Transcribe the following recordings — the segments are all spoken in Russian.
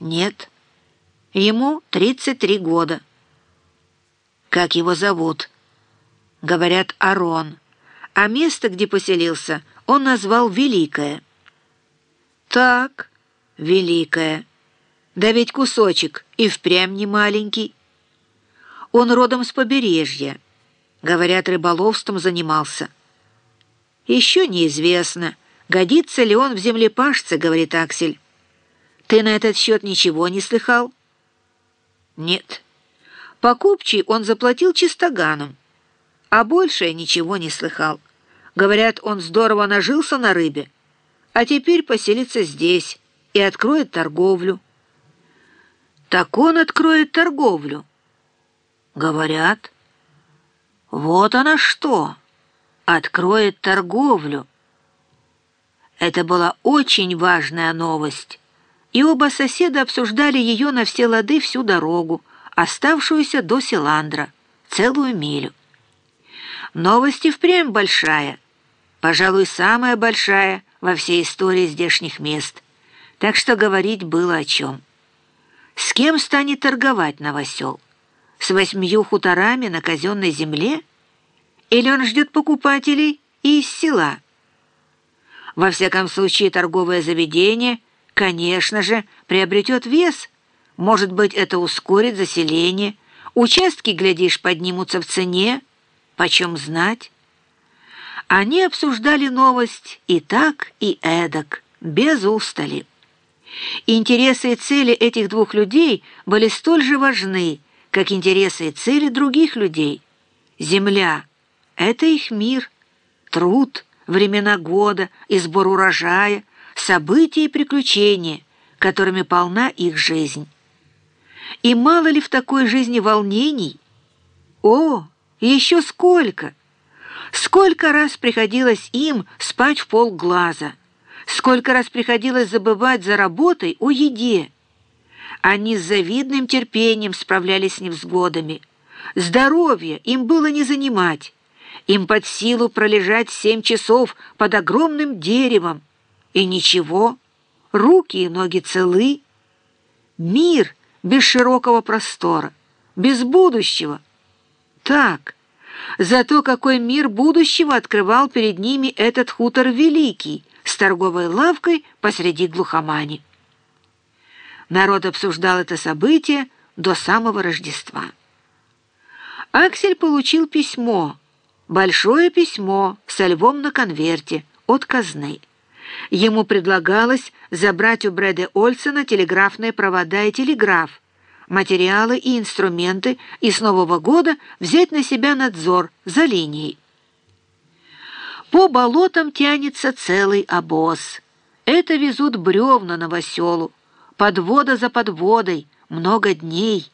Нет. Ему 33 года. Как его зовут? Говорят, Арон. А место, где поселился, он назвал Великое. Так, Великое. Да ведь кусочек и впрямь не маленький. Он родом с побережья. Говорят, рыболовством занимался. Еще неизвестно, годится ли он в землепашце, говорит Аксель. Ты на этот счет ничего не слыхал? Нет. Покупчий он заплатил чистоганом, а больше ничего не слыхал. Говорят, он здорово нажился на рыбе, а теперь поселится здесь и откроет торговлю. Так он откроет торговлю. Говорят, вот она что, откроет торговлю. Это была очень важная новость, и оба соседа обсуждали ее на все лады всю дорогу, оставшуюся до Силандра, целую милю. Новость и впрямь большая, пожалуй, самая большая во всей истории здешних мест, так что говорить было о чем. С кем станет торговать новосел? С восьмью хуторами на казенной земле? Или он ждет покупателей и из села? Во всяком случае, торговое заведение, конечно же, приобретет вес. Может быть, это ускорит заселение. Участки, глядишь, поднимутся в цене. Почем знать? Они обсуждали новость и так, и эдак, без устали. Интересы и цели этих двух людей были столь же важны, как интересы и цели других людей. Земля — это их мир, труд, времена года и сбор урожая, события и приключения, которыми полна их жизнь. И мало ли в такой жизни волнений? О, еще сколько! Сколько раз приходилось им спать в полглаза! Сколько раз приходилось забывать за работой о еде. Они с завидным терпением справлялись с невзгодами. Здоровье им было не занимать. Им под силу пролежать семь часов под огромным деревом. И ничего, руки и ноги целы. Мир без широкого простора, без будущего. Так, зато какой мир будущего открывал перед ними этот хутор великий, с торговой лавкой посреди глухомани. Народ обсуждал это событие до самого Рождества. Аксель получил письмо, большое письмо со львом на конверте от казны. Ему предлагалось забрать у Брэда Ольсона телеграфные провода и телеграф, материалы и инструменты и с Нового года взять на себя надзор за линией. По болотам тянется целый обоз. Это везут бревна новоселу, подвода за подводой, много дней.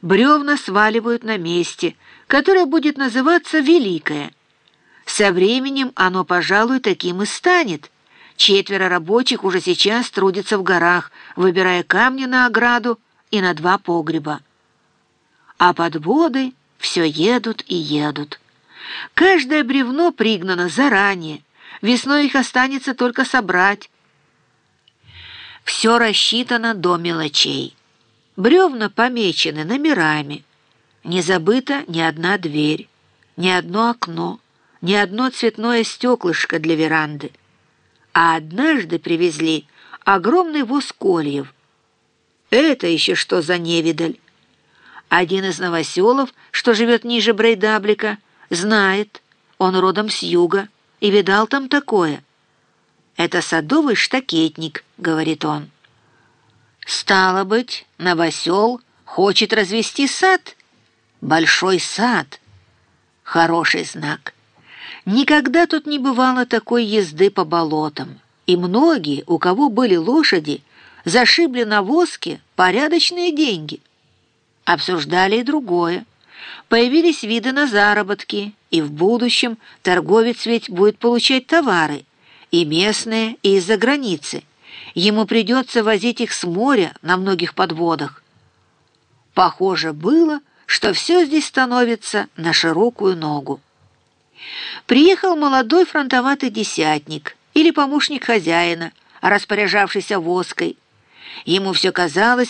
Бревна сваливают на месте, которое будет называться Великое. Со временем оно, пожалуй, таким и станет. Четверо рабочих уже сейчас трудятся в горах, выбирая камни на ограду и на два погреба. А подводы все едут и едут. Каждое бревно пригнано заранее. Весной их останется только собрать. Все рассчитано до мелочей. Бревна помечены номерами. Не забыта ни одна дверь, ни одно окно, ни одно цветное стеклышко для веранды. А однажды привезли огромный воз кольев. Это еще что за невидаль? Один из новоселов, что живет ниже Брейдаблика, Знает, он родом с юга и видал там такое. «Это садовый штакетник», — говорит он. «Стало быть, новосел хочет развести сад? Большой сад. Хороший знак. Никогда тут не бывало такой езды по болотам, и многие, у кого были лошади, зашибли на воске порядочные деньги. Обсуждали и другое появились виды на заработки, и в будущем торговец ведь будет получать товары, и местные, и из-за границы. Ему придется возить их с моря на многих подводах. Похоже было, что все здесь становится на широкую ногу. Приехал молодой фронтоватый десятник или помощник хозяина, распоряжавшийся воской, Ему все казалось,